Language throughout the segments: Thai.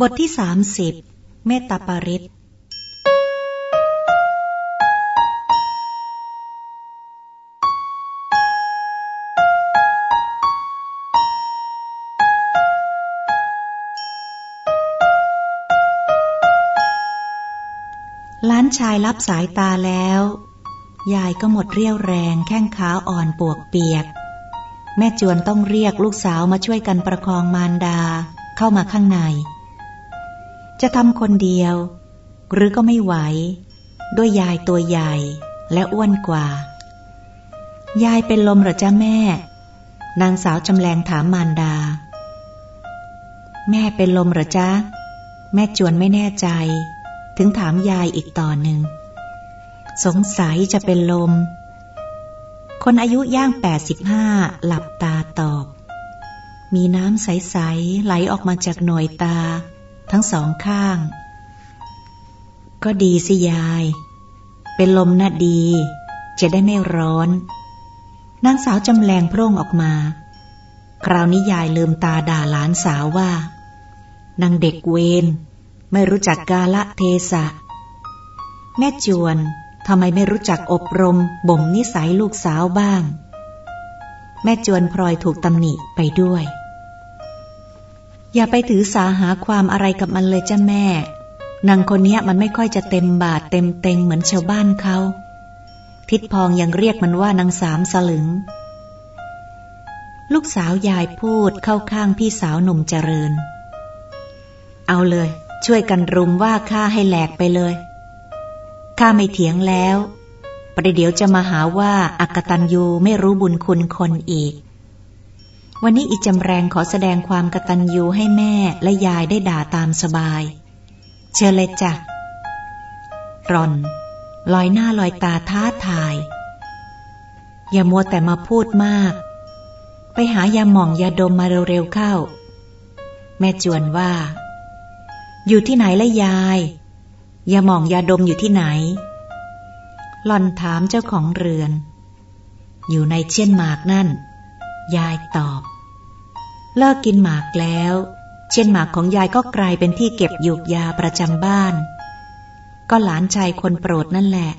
บทที่สามสิบเมตตาปาริศล้านชายรับสายตาแล้ว ยายก็หมดเรี่ยวแรงแข้งขาอ่อนปวกเปียก แม่จวนต้องเรียกลูกสาวมาช่วยกันประคองมารดาเข้ามาข้างใน จะทำคนเดียว หรือก็ไม่ไหว ด้วยยายตัวใหญ่และอ้วนกว่า ยายเป็นลมหรอจ้าแม่ นางสาวจำแรงถามมารดา แม่เป็นลมหรอจ้าแม่จวนไม่แน่ใจ ถึงถามยายอีกต่อหนึ่ง สงสัยจะเป็นลม คนอายุย่างแปดสิบห้าหลับตาตอบ มีน้ำใส ๆ ไหลออกมาจากหน่วยตา ทั้งสองข้าง ก็ดีสิยาย เป็นลมน่ะดี จะได้ไม่ร้อน นางสาวจำแรงโพร่งออกมา คราวนี้ยายลืมตาด่าหลานสาวว่านางเด็กเวนไม่รู้จักกาละเทศะ แม่จวนทำไมไม่รู้จักอบรมบ่มนิสัยลูกสาวบ้าง แม่จวนพลอยถูกตำหนิไปด้วย อย่าไปถือสาหาความอะไรกับมันเลยจ้าแม่ นางคนนี้มันไม่ค่อยจะเต็มบาทเต็มเต็งเหมือนชาวบ้านเขา ทิดพองยังเรียกมันว่านางสามสลึง ลูกสาวยายพูดเข้าข้างพี่สาวหนุ่มเจริญ เอาเลย ช่วยกันรุมว่าข้าให้แหลกไปเลยข้าไม่เถียงแล้ว ประเดี๋ยวจะมาหาว่าอักตันยูไม่รู้บุญคุณคนอีก วันนี้อิจำแรงขอแสดงความกตัญญูให้แม่และยายได้ด่าตามสบาย เชิญเลยจ้ะรอน ลอยหน้าลอยตาท้าทาย อย่ามัวแต่มาพูดมาก ไปหายาหม่องยาดมมาเร็วๆเข้า แม่จวนว่า อยู่ที่ไหนละยาย ยาหม่องยาดมอยู่ที่ไหนหลอนถามเจ้าของเรือน อยู่ในเช่นหมากนั่น ยายตอบ เลิกกินหมากแล้ว เช่นหมากของยายก็กลายเป็นที่เก็บยูกยาประจำบ้าน ก็หลานชายคนโปรดนั่นแหละ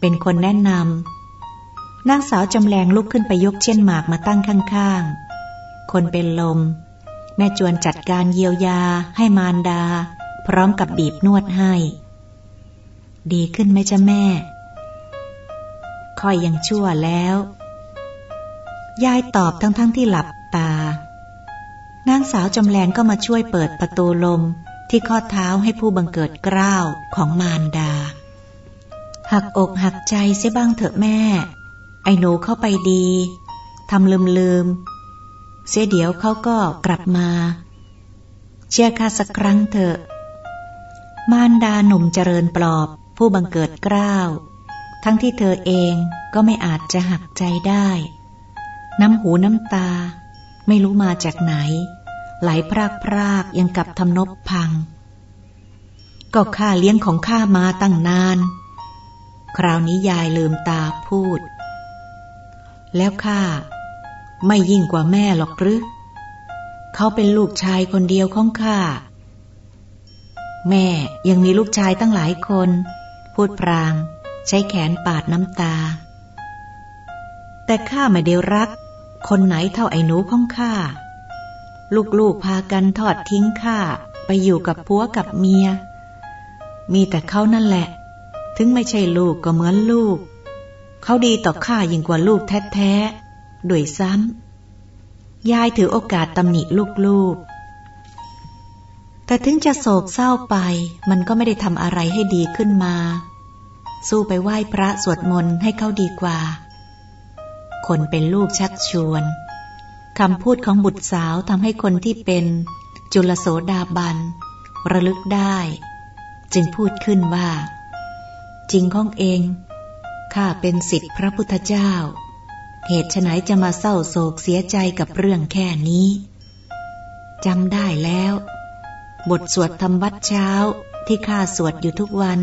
เป็นคนแนะนำนางสาวจำแรงลุกขึ้นไปยกเช่นหมากมาตั้งข้างๆ คนเป็นลม แม่จวนจัดการเยียวยา ให้มารดา พร้อมกับบีบนวดให้ ดีขึ้นไหมจ้ะแม่ค่อยยังชั่วแล้ว ยายตอบทั้งๆทที่หลับตา นางสาวจำแรงก็มาช่วยเปิดประตูลมที่ข้อเท้าให้ผู้บังเกิดกล้าวของมารดา หักอกหักใจเสียบ้างเถอะแม่ ไอ้หนูเข้าไปดีทำลืมลืม เสียเดี๋ยวเขาก็กลับมา เชื่อข้าสักครั้งเถอะ มารดาหนุ่มเจริญปลอบ ผู้บังเกิดกล้าว ทั้งที่เธอเองก็ไม่อาจจะหักใจได้ น้ำหูน้ำตา ไม่รู้มาจากไหน ไหลพรากพรากยังกับทำนบพัง ก็ข้าเลี้ยงของข้ามาตั้งนาน คราวนี้ยายลืมตาพูด แล้วข้าไม่ยิ่งกว่าแม่หรอกหรือเขาเป็นลูกชายคนเดียวของข้าแม่ยังมีลูกชายตั้งหลายคน พูดพราง ใช้แขนปาดน้ำตา แต่ข้าไม่เดียวรัก คนไหนเท่าไอ้หนูของข้า ลูกๆพากันทอดทิ้งข้าไปอยู่กับผัวกับเมีย มีแต่เขานั่นแหละ ถึงไม่ใช่ลูกก็เหมือนลูก เขาดีต่อข้ายิ่งกว่าลูกแท้ๆด้วยซ้ำยายถือโอกาสตำหนิลูกๆ แต่ถึงจะโศกเศร้าไป มันก็ไม่ได้ทำอะไรให้ดีขึ้นมา สู้ไปไหว้พระสวดมนต์ให้เขาดีกว่า คนเป็นลูกชักชวน คำพูดของบุตรสาวทำให้คนที่เป็นจุลโสดาบัน ระลึกได้ จึงพูดขึ้นว่า จริงของเองข้าเป็นสิทธิพระพุทธเจ้า เหตุไฉนจะมาเศร้าโศกเสียใจกับเรื่องแค่นี้จำได้แล้ว บทสวดธรรมวัดเช้าที่ข้าสวดอยู่ทุกวัน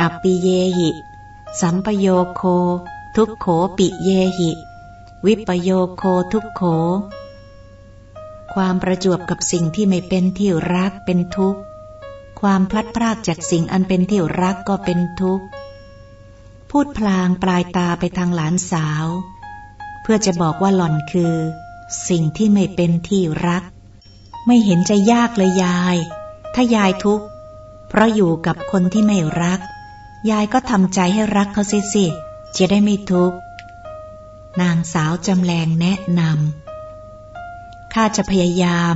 อัปปิเยหิ สัมปโยโค ทุกโขปิเยหิ วิปโยโคทุกโข ความประจวบกับสิ่งที่ไม่เป็นที่รักเป็นทุกข์ ความพลัดพรากจากสิ่งอันเป็นที่รักก็เป็นทุกข์ พูดพลางปลายตาไปทางหลานสาว เพื่อจะบอกว่าหล่อนคือ สิ่งที่ไม่เป็นที่รัก ไม่เห็นจะยากเลยยาย ถ้ายายทุกข์ เพราะอยู่กับคนที่ไม่รัก ยายก็ทำใจให้รักเขาสิสิจะได้ไม่ทุกข์ นางสาวจำแรงแนะนำ ข้าจะพยายาม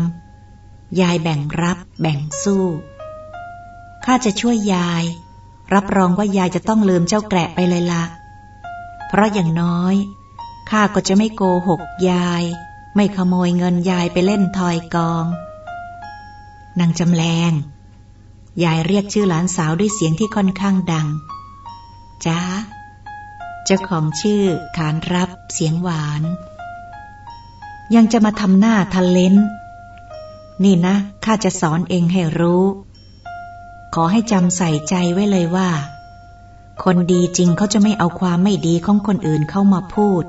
ยายแบ่งรับแบ่งสู้ ข้าจะช่วยยาย รับรองว่ายายจะต้องลืมเจ้าแกะไปเลยละ เพราะอย่างน้อย ข้าก็จะไม่โกหกยาย ไม่ขโมยเงินยายไปเล่นทอยกอง นางจำแรงยายเรียกชื่อหลานสาวด้วยเสียงที่ค่อนข้างดัง จ้า จ้าของชื่อขานรับเสียงหวาน ยังจะมาทำหน้าทะเลนนี่นะข้าจะสอนเองให้รู้ ขอให้จำใส่ใจไว้เลยว่า คนดีจริงเขาจะไม่เอาความไม่ดีของคนอื่นเข้ามาพูด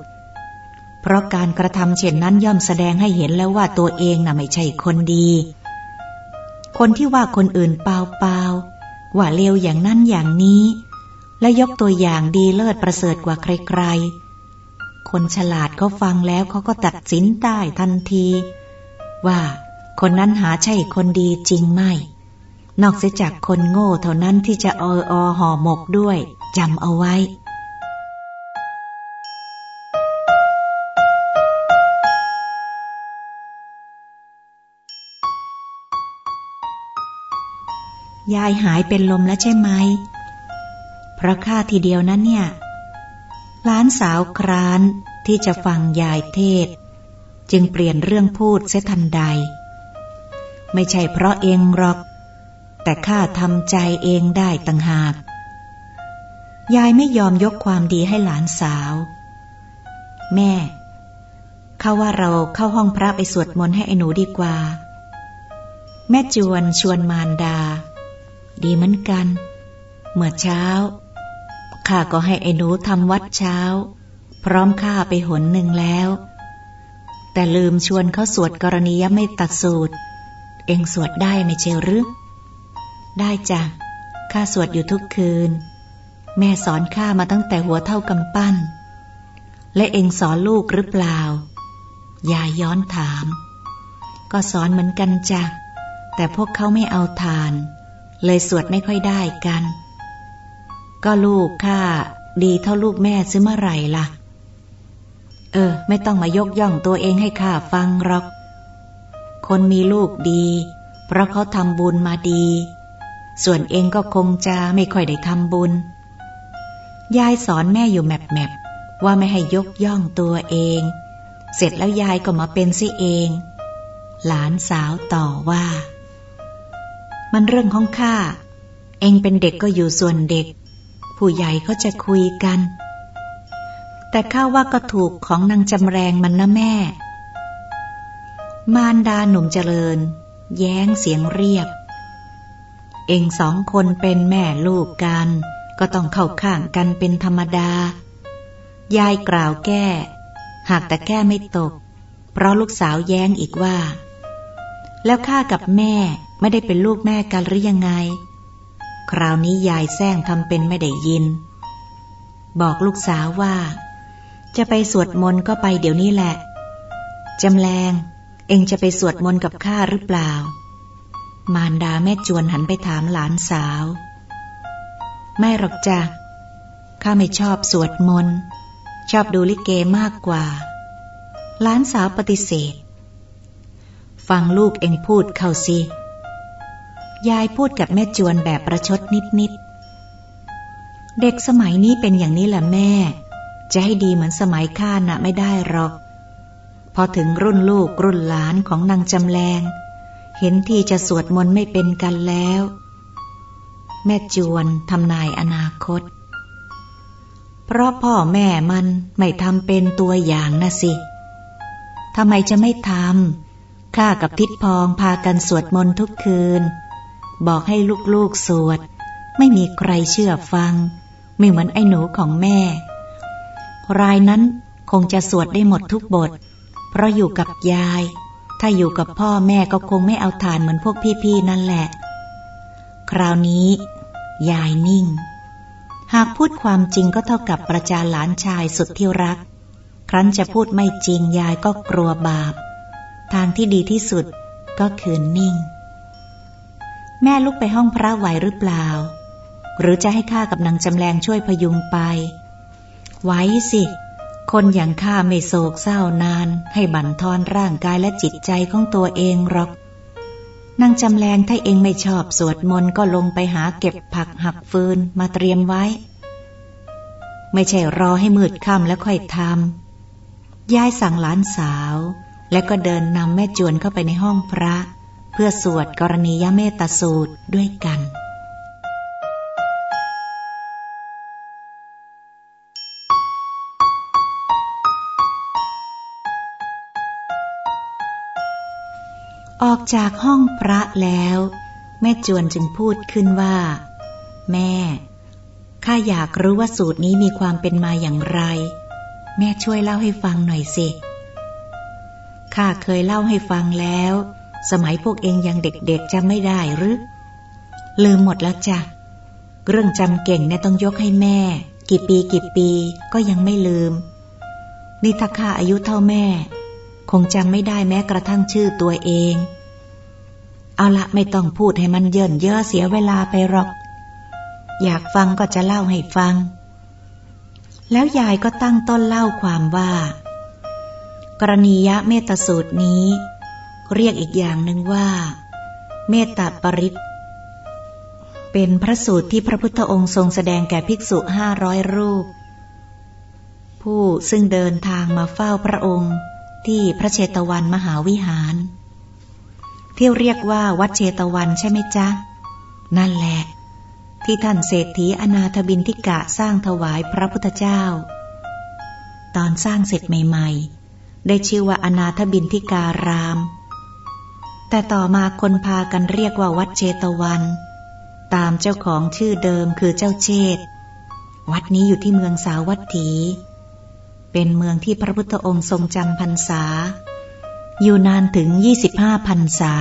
เพราะการกระทำเช่นนั้นย่อมแสดงให้เห็นแล้วว่าตัวเองน่ะไม่ใช่คนดี คนที่ว่าคนอื่นเปล่าเปล่าว่าเลวอย่างนั้นอย่างนี้ และยกตัวอย่างดีเลิศประเสริฐกว่าใครๆ คนฉลาดเขาฟังแล้วเขาก็ตัดสินได้ทันที ว่าคนนั้นหาใช่คนดีจริงไม่ นอกเสียจากคนโง่เท่านั้นที่จะอออห่อหมกด้วยจำเอาไว้ยายหายเป็นลมแล้วใช่ไหม ราะข้าทีเดียวนั้นเนี่ยล้านสาวครานที่จะฟังยายเทศ จึงเปลี่ยนเรื่องพูดเสียทันใด ไม่ใช่เพราะเองหรอก แต่ข้าทำใจเองได้ต่างหาก ยายไม่ยอมยกความดีให้หลานสาว แม่ข้าว่าเราเข้าห้องพระไปสวดมนต์ให้ไอ้หนูดีกว่า แม่จวนชวนมารดา ดีเหมือนกัน เมื่อเช้า ข้าก็ให้ไอ้หนูทำวัดเช้า พร้อมข้าไปหนหนึ่งแล้ว แต่ลืมชวนเขาสวดกรณียไม่ตัดสูตร เองสวดได้ไม่เชหรือ ได้จ้ะข้าสวดอยู่ทุกคืน แม่สอนข้ามาตั้งแต่หัวเท่ากำปั้น และเองสอนลูกหรือเปล่ายายย้อนถาม ก็สอนเหมือนกันจ้ะแต่พวกเขาไม่เอาทาน เลยสวดไม่ค่อยได้กัน ก็ลูกข้าดีเท่าลูกแม่ซื้อเมื่อไหร่ล่ะ เออ ไม่ต้องมายกย่องตัวเองให้ข้าฟังหรอก คนมีลูกดี เพราะเขาทำบุญมาดี ส่วนเองก็คงจะไม่ค่อยได้ทำบุญ ยายสอนแม่อยู่แมบแมบว่าไม่ให้ยกย่องตัวเอง เสร็จแล้วยายก็มาเป็นซิเอง หลานสาวต่อว่า มันเรื่องของข้า เองเป็นเด็กก็อยู่ส่วนเด็ก ผู้ใหญ่เขาจะคุยกัน แต่ข้าว่าก็ถูกของนางจำแรงมันนะแม่ มารดาหนุ่มเจริญ แย้งเสียงเรียบ เองสองคนเป็นแม่ลูกกัน ก็ต้องเข้าข้างกันเป็นธรรมดา ยายกล่าวแก้ หากแต่แก้ไม่ตก เพราะลูกสาวแย้งอีกว่า แล้วข้ากับแม่ไม่ได้เป็นลูกแม่กันหรือยังไง คราวนี้ยายแซงทำเป็นไม่ได้ยิน บอกลูกสาวว่า จะไปสวดมนต์ก็ไปเดี๋ยวนี้แหละ จำแรง เองจะไปสวดมนต์กับข้าหรือเปล่า มารดาแม่จวนหันไปถามหลานสาว ไม่หรอกจ้ะ ข้าไม่ชอบสวดมนต์ ชอบดูลิเกมากกว่า หลานสาวปฏิเสธ ฟังลูกเองพูดเข้าสิ ยายพูดกับแม่จวนแบบประชดนิดๆ เด็กสมัยนี้เป็นอย่างนี้แหละแม่ จะให้ดีเหมือนสมัยข้าน่ะไม่ได้หรอก พอถึงรุ่นลูกรุ่นหลานของนางจำแรง เห็นที่จะสวดมนต์ไม่เป็นกันแล้ว แม่จวนทำนายอนาคต เพราะพ่อแม่มันไม่ทำเป็นตัวอย่างนะสิ ทำไมจะไม่ทำข้ากับทิดพองพากันสวดมนต์ทุกคืน บอกให้ลูกๆสวด ไม่มีใครเชื่อฟัง ไม่เหมือนไอ้หนูของแม่ รายนั้นคงจะสวดได้หมดทุกบท เพราะอยู่กับยาย ถ้าอยู่กับพ่อแม่ก็คงไม่เอาทานเหมือนพวกพี่ๆนั่นแหละ คราวนี้ ยายนิ่ง หากพูดความจริงก็เท่ากับประจานหลานชายสุดที่รัก ครั้นจะพูดไม่จริงยายก็กลัวบาป ทางที่ดีที่สุดก็คือนิ่ง แม่ลุกไปห้องพระไหวหรือเปล่า หรือจะให้ข้ากับนางจำแรงช่วยพยุงไป ไว้สิ คนอย่างข้าไม่โศกเศร้านาน ให้บั่นทอนร่างกายและจิตใจของตัวเองหรอกนางจำแรงถ้าเองไม่ชอบสวดมนต์ก็ลงไปหาเก็บผักหักฟืนมาเตรียมไว้ ไม่ใช่รอให้มืดค่ำแล้วค่อยทำยายสั่งหลานสาว และก็เดินนำแม่จวนเข้าไปในห้องพระ เพื่อสวดกรณียเมตสูตรด้วยกันออกจากห้องพระแล้ว แม่จวนจึงพูดขึ้นว่า แม่ข้าอยากรู้ว่าสูตรนี้มีความเป็นมาอย่างไร แม่ช่วยเล่าให้ฟังหน่อยสิข้าเคยเล่าให้ฟังแล้ว สมัยพวกเองยังเด็กๆจำไม่ได้หรือ ลืมหมดแล้วจ้ะ เรื่องจำเก่งเนี่ยต้องยกให้แม่ กี่ปีกี่ปีก็ยังไม่ลืม นี่ถ้าข้าอายุเท่าแม่ คงจำไม่ได้แม้กระทั่งชื่อตัวเอง เอาละไม่ต้องพูดให้มันเยินเยอะเสียเวลาไปหรอก อยากฟังก็จะเล่าให้ฟัง แล้วยายก็ตั้งต้นเล่าความว่า กรณียะเมตสูตรนี้ เรียกอีกอย่างหนึ่งว่า เมตตาปริตเป็นพระสูตรที่พระพุทธองค์ทรงแสดงแก่ภิกษุห้าร้อยรูป ผู้ซึ่งเดินทางมาเฝ้าพระองค์ที่พระเชตวันมหาวิหาร ที่เรียกว่าวัดเชตวันใช่ไหมจ๊ะ นั่นแหละ ที่ท่านเศรษฐีอนาถบินทิกะสร้างถวายพระพุทธเจ้า ตอนสร้างเสร็จใหม่ ๆ ได้ชื่อว่าอนาถบินทิการาม แต่ต่อมาคนพากันเรียกว่าวัดเชตวัน ตามเจ้าของชื่อเดิมคือเจ้าเชษวัดนี้อยู่ที่เมืองสาวัตถี เป็นเมืองที่พระพุทธองค์ทรงจำพรรษา อยู่นานถึงยี่สิบห้าพันษา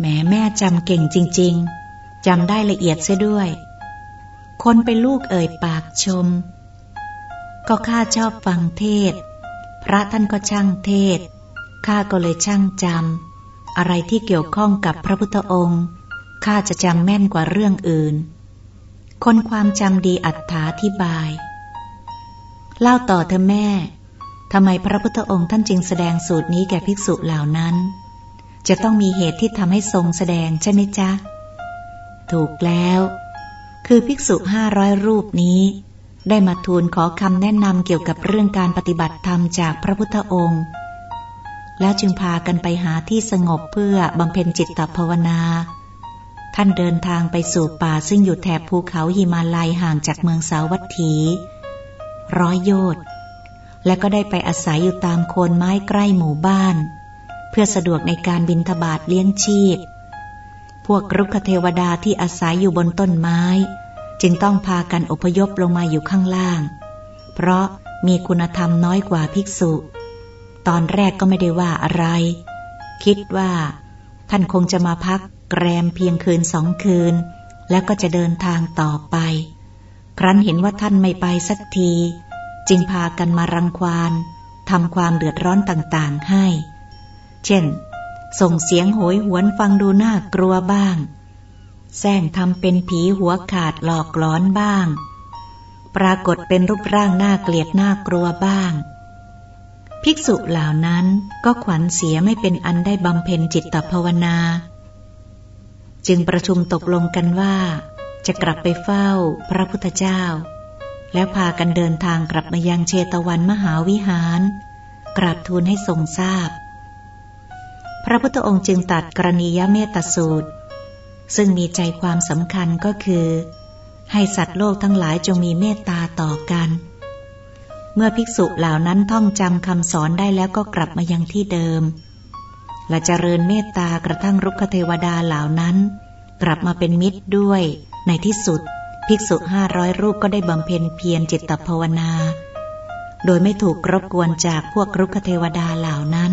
แม่แม่จำเก่งจริง ๆจำได้ละเอียดเสียด้วย คนเป็นลูกเอ่ยปากชม ก็ข้าชอบฟังเทศ พระท่านก็ช่างเทศ ข้าก็เลยช่างจำอะไรที่เกี่ยวข้องกับพระพุทธองค์ข้าจะจำแม่นกว่าเรื่องอื่น คนความจำดีอัตถาธิบาย เล่าต่อเธอแม่ทำไมพระพุทธองค์ท่านจึงแสดงสูตรนี้แก่ภิกษุเหล่านั้น จะต้องมีเหตุที่ทำให้ทรงแสดงใช่ไหมจ๊ะ ถูกแล้ว คือภิกษุห้าร้อยรูปนี้ ได้มาทูลขอคำแนะนำเกี่ยวกับเรื่องการปฏิบัติธรรมจากพระพุทธองค์ แล้วจึงพากันไปหาที่สงบเพื่อบำเพ็ญจิตตภาวนา ท่านเดินทางไปสู่ป่าซึ่งอยู่แถบภูเขาหิมาลัยห่างจากเมืองสาวัตถี ร้อยโยชน์และก็ได้ไปอาศัยอยู่ตามโคนไม้ใกล้หมู่บ้าน เพื่อสะดวกในการบินทบาทเลี้ยงชีพ พวกรุกขเทวดาที่อาศัยอยู่บนต้นไม้ จึงต้องพากันอพยพลงมาอยู่ข้างล่าง เพราะมีคุณธรรมน้อยกว่าภิกษุ ตอนแรกก็ไม่ได้ว่าอะไร คิดว่า ท่านคงจะมาพักแกรมเพียงคืนสองคืน แล้วก็จะเดินทางต่อไป ครั้นเห็นว่าท่านไม่ไปสักที จึงพากันมารังควานทำความเดือดร้อนต่างๆให้ เช่น ส่งเสียงโหยหวนฟังดูน่ากลัวบ้าง แซงทำเป็นผีหัวขาดหลอกหลอนบ้าง ปรากฏเป็นรูปร่างน่าเกลียดน่ากลัวบ้าง ภิกษุเหล่านั้นก็ขวัญเสียไม่เป็นอันได้บำเพ็ญจิตตภาวนา จึงประชุมตกลงกันว่า จะกลับไปเฝ้าพระพุทธเจ้า แล้วพากันเดินทางกลับมายังเชตวันมหาวิหาร กราบทูลให้ทรงทราบพระพุทธองค์จึงตัดกรณียเมตสูตร ซึ่งมีใจความสำคัญก็คือ ให้สัตว์โลกทั้งหลายจงมีเมตตาต่อกันเเมื่อภิกษุเหล่านั้นท่องจำคำสอนได้แล้วก็กลับมายังที่เดิม และเจริญเมตตากระทั่งรุกขเทวดาเหล่านั้น กลับมาเป็นมิตรด้วย ในที่สุด ภิกษุห้าร้อยรูปก็ได้บำเพ็ญเพียรจิตภาวนา โดยไม่ถูกรบกวนจากพวกรุกขเทวดาเหล่านั้น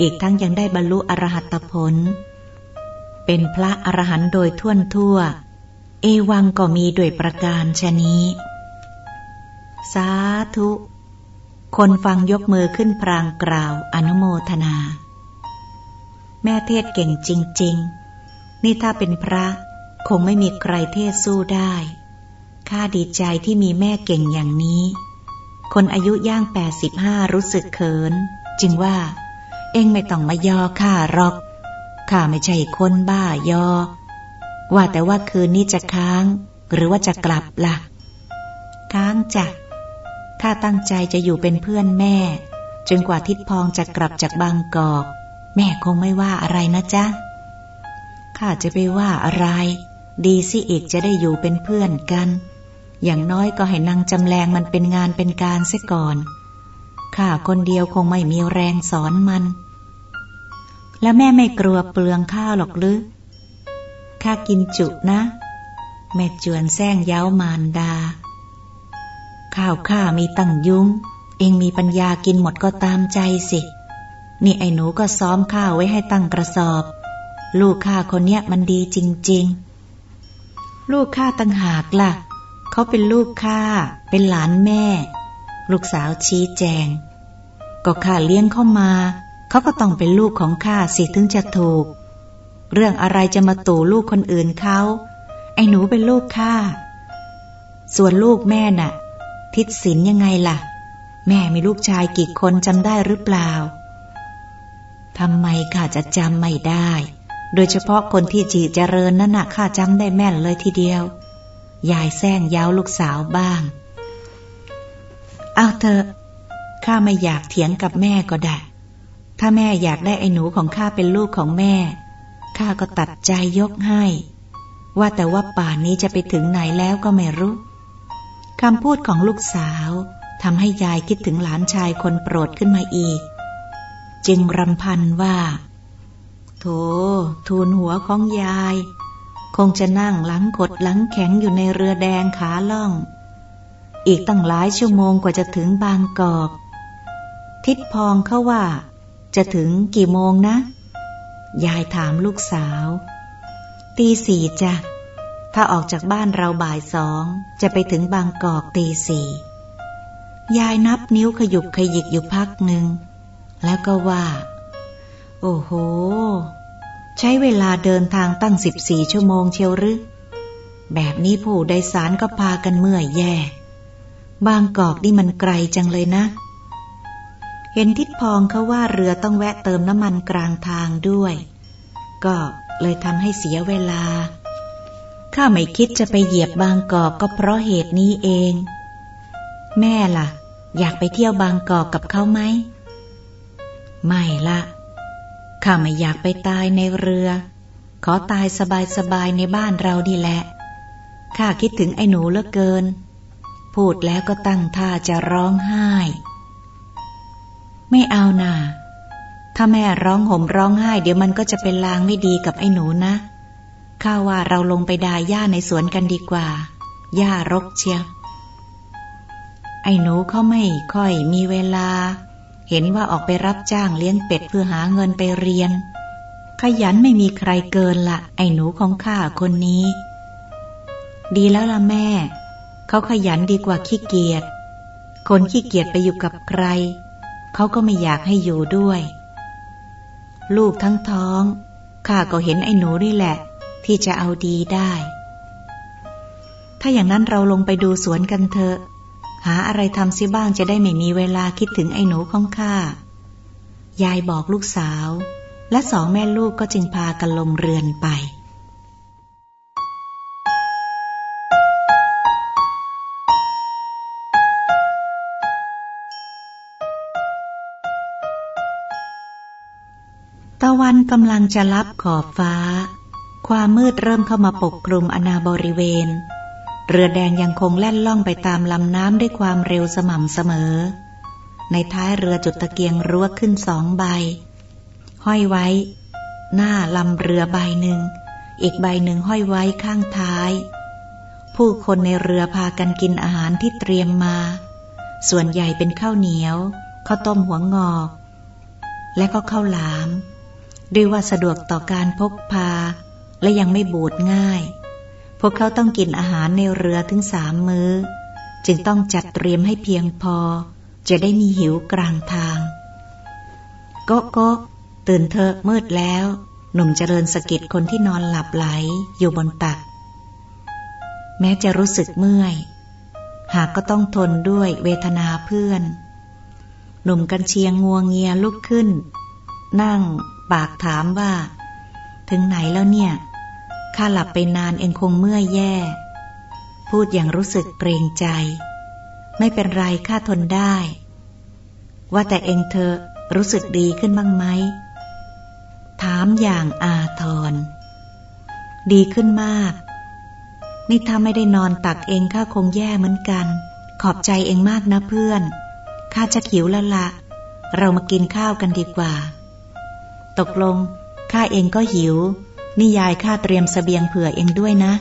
อีกทั้งยังได้บรรลุอรหัตผล เป็นพระอรหันต์โดยท่วนทั่ว เอวังก็มีด้วยประการชนี้ สาธุ คนฟังยกมือขึ้นพรางกล่าวอนุโมทนา แม่เทศเก่งจริง ๆ นี่ถ้าเป็นพระคงไม่มีใครเทศสู้ได้ข้าดีใจที่มีแม่เก่งอย่างนี้ คนอายุย่างแปดสิบห้ารู้สึกเขิน จึงว่า เอ็งไม่ต้องมายอข้าหรอกข้าไม่ใช่คนบ้ายอ ว่าแต่ว่าคืนนี้จะค้าง หรือว่าจะกลับละ่ะ ค้างจ้ะ ข้าตั้งใจจะอยู่เป็นเพื่อนแม่ จนกว่าทิดพองจะกลับจากบางกอก แม่คงไม่ว่าอะไรนะจ๊ะข้าจะไปว่าอะไร ดีสิอีกจะได้อยู่เป็นเพื่อนกัน อย่างน้อยก็ให้นางจำแรงมันเป็นงานเป็นการเสียก่อนข้าคนเดียวคงไม่มีแรงสอนมัน แล้วแม่ไม่กลัวเปลืองข้าวหรอกหรือข้ากินจุนะ แม่จวนแซงเย้ามารดา ข้าวข้ามีตั้งยุ้ง เองมีปัญญากินหมดก็ตามใจสิ นี่ไอ้หนูก็ซ้อมข้าวไว้ให้ตั้งกระสอบ ลูกข้าคนเนี้ยมันดีจริง ๆ ลูกข้าตั้งหากละ่ะ เขาเป็นลูกข้าเป็นหลานแม่ ลูกสาวชี้แจง ก็ข้าเลี้ยงเข้ามา เขาก็ต้องเป็นลูกของข้าสิถึงจะถูก เรื่องอะไรจะมาตู่ลูกคนอื่นเขาไอ้หนูเป็นลูกข้าส่วนลูกแม่น่ะ ทิศศินยังไงล่ะ แม่มีลูกชายกี่คนจำได้หรือเปล่าทำไมข้าจะจำไม่ได้ โดยเฉพาะคนที่จีเจริญนั่นน่ะข้าจำได้แม่นเลยทีเดียว ยายแซงย้าลูกสาวบ้าง เอาเถอะข้าไม่อยากเถียงกับแม่ก็ได้ ถ้าแม่อยากได้ไอ้หนูของข้าเป็นลูกของแม่ ข้าก็ตัดใจยกให้ ว่าแต่ว่าป่านนี้จะไปถึงไหนแล้วก็ไม่รู้ คำพูดของลูกสาวทำให้ยายคิดถึงหลานชายคนโปรดขึ้นมาอีก จึงรำพันว่า โถ ทูลหัวของยาย คงจะนั่งหลังกดหลังแข็งอยู่ในเรือแดงขาล่อง อีกตั้งหลายชั่วโมงกว่าจะถึงบางกอก ทิดพองเขาว่า จะถึงกี่โมงนะ ยายถามลูกสาว ตีสี่จ้ะ ถ้าออกจากบ้านเราบ่ายสองจะไปถึงบางกอกตีสี่ยายนับนิ้วขยุกขยิกอยู่พักหนึ่ง แล้วก็ว่า โอ้โห ใช้เวลาเดินทางตั้งสิบสี่ชั่วโมงเชียวหรือ แบบนี้ผู้โดยสารก็พากันเมื่อยแย่ บางกอกนี่มันไกลจังเลยนะ เห็นทิดพองเขาว่าเรือต้องแวะเติมน้ำมันกลางทางด้วย ก็เลยทำให้เสียเวลา ข้าไม่คิดจะไปเหยียบบางกอกก็เพราะเหตุนี้เอง แม่ล่ะ อยากไปเที่ยวบางกอกกับเขาไหม ไม่ละข้าไม่อยากไปตายในเรือ ขอตายสบายๆในบ้านเราดีแหละ ข้าคิดถึงไอ้หนูเหลือเกิน พูดแล้วก็ตั้งท่าจะร้องไห้ ไม่เอาน่าถ้าแม่ร้องห่มร้องไห้ เดี๋ยวมันก็จะเป็นลางไม่ดีกับไอ้หนูนะ ข้าว่าเราลงไปดาหญ้าในสวนกันดีกว่า หญ้ารกเชียวไอ้หนูเขาไม่ค่อยมีเวลา เห็นว่าออกไปรับจ้างเลี้ยงเป็ดเพื่อหาเงินไปเรียน ขยันไม่มีใครเกินละไอ้หนูของข้าคนนี้ ดีแล้วล่ะแม่ เขาขยันดีกว่าขี้เกียจ คนขี้เกียจไปอยู่กับใคร เขาก็ไม่อยากให้อยู่ด้วย ลูกทั้งท้องข้าก็เห็นไอ้หนูนี่แหละ ที่จะเอาดีได้ ถ้าอย่างนั้นเราลงไปดูสวนกันเถอะ หาอะไรทำซิบ้างจะได้ไม่มีเวลาคิดถึงไอ้หนูของข้า ยายบอกลูกสาว และสองแม่ลูกก็จึงพากันลงเรือนไปตะวันกำลังจะลับขอบฟ้า ความมืดเริ่มเข้ามาปกคลุมอนาบริเวณ เรือแดงยังคงแล่นล่องไปตามลำน้ำด้วยความเร็วสม่ำเสมอ ในท้ายเรือจุดตะเกียงรั้วขึ้นสองใบ ห้อยไว้ หน้าลำเรือใบหนึ่ง อีกใบหนึ่งห้อยไว้ข้างท้าย ผู้คนในเรือพากันกินอาหารที่เตรียมมา ส่วนใหญ่เป็นข้าวเหนียวข้าวต้มหัวงอกและก็ข้าวหลาม ด้วยว่าสะดวกต่อการพกพา และยังไม่บูดง่าย พวกเขาต้องกินอาหารในเรือถึงสามมือ้อ จึงต้องจัดเตรียมให้เพียงพอ จะได้มีหิวกลางทางโกโก้ตื่นเถอะมืดแล้ว หนุ่มเจริญสกิดคนที่นอนหลับไหลอยู่บนตัก แม้จะรู้สึกเมื่อย หากก็ต้องทนด้วยเวทนาเพื่อน หนุ่มกันเชียงงวงเงียลุกขึ้น นั่งปากถามว่า ถึงไหนแล้วเนี่ย ข้าหลับไปนานเองคงเมื่อยแย่ พูดอย่างรู้สึกเกรงใจ ไม่เป็นไรข้าทนได้ ว่าแต่เองเธอรู้สึกดีขึ้นบ้างไหม ถามอย่างอาทร ดีขึ้นมาก นี่ถ้าไม่ได้นอนตักเองข้าคงแย่เหมือนกัน ขอบใจเองมากนะเพื่อน ข้าจะขิวแล้วละ เรามากินข้าวกันดีกว่า ตกลงข้าเองก็หิว นี่ยายข้าเตรียมสเสบียงเผื่อเองด้วยนะ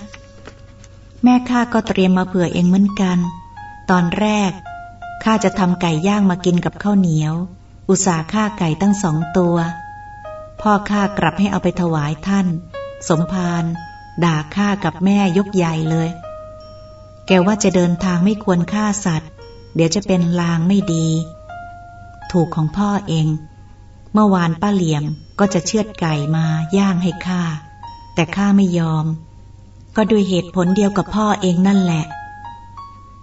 แม่ข้าก็เตรียมมาเผื่อเองเหมือนกัน ตอนแรกข้าจะทำไก่ย่างมากินกับข้าวเหนียว อุตส่าห์ฆ่าไก่ตั้งสองตัว พ่อข้ากลับให้เอาไปถวายท่าน สมภารด่าข้ากับแม่ยกใหญ่เลย แกว่าจะเดินทางไม่ควรฆ่าสัตว์ เดี๋ยวจะเป็นลางไม่ดี ถูกของพ่อเอง เมื่อวานป้าเหลี่ยมก็จะเชือดไก่มาย่างให้ข้า แต่ข้าไม่ยอม ก็ด้วยเหตุผลเดียวกับพ่อเองนั่นแหละ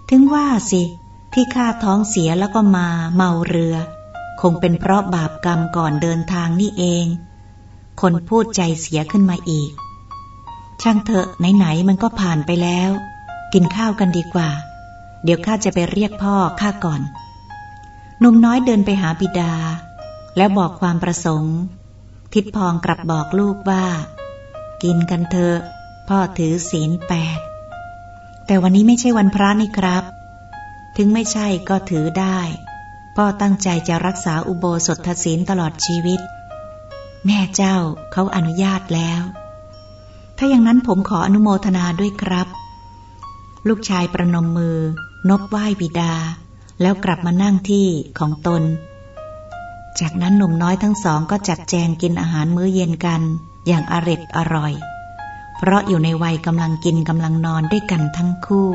ถึงว่าสิ ที่ข้าท้องเสียแล้วก็มาเมาเรือ คงเป็นเพราะบาปกรรมก่อนเดินทางนี่เอง คนพูดใจเสียขึ้นมาอีก ช่างเถอะไหนๆมันก็ผ่านไปแล้ว กินข้าวกันดีกว่า เดี๋ยวข้าจะไปเรียกพ่อข้าก่อน นุ่มน้อยเดินไปหาบิดา แล้วบอกความประสงค์ ทิดพองกลับบอกลูกว่า กินกันเถอะพ่อถือศีลแปดแต่วันนี้ไม่ใช่วันพระนี่ครับ ถึงไม่ใช่ก็ถือได้ พ่อตั้งใจจะรักษาอุโบสถศีลตลอดชีวิต แม่เจ้าเขาอนุญาตแล้ว ถ้าอย่างนั้นผมขออนุโมทนาด้วยครับ ลูกชายประนมมือนบไหว้บิดา แล้วกลับมานั่งที่ของตน จากนั้นหนุ่มน้อยทั้งสองก็จัดแจงกินอาหารมื้อเย็นกันอย่างอร็ดอร่อย เพราะอยู่ในวัยกำลังกินกำลังนอนด้วยกันทั้งคู่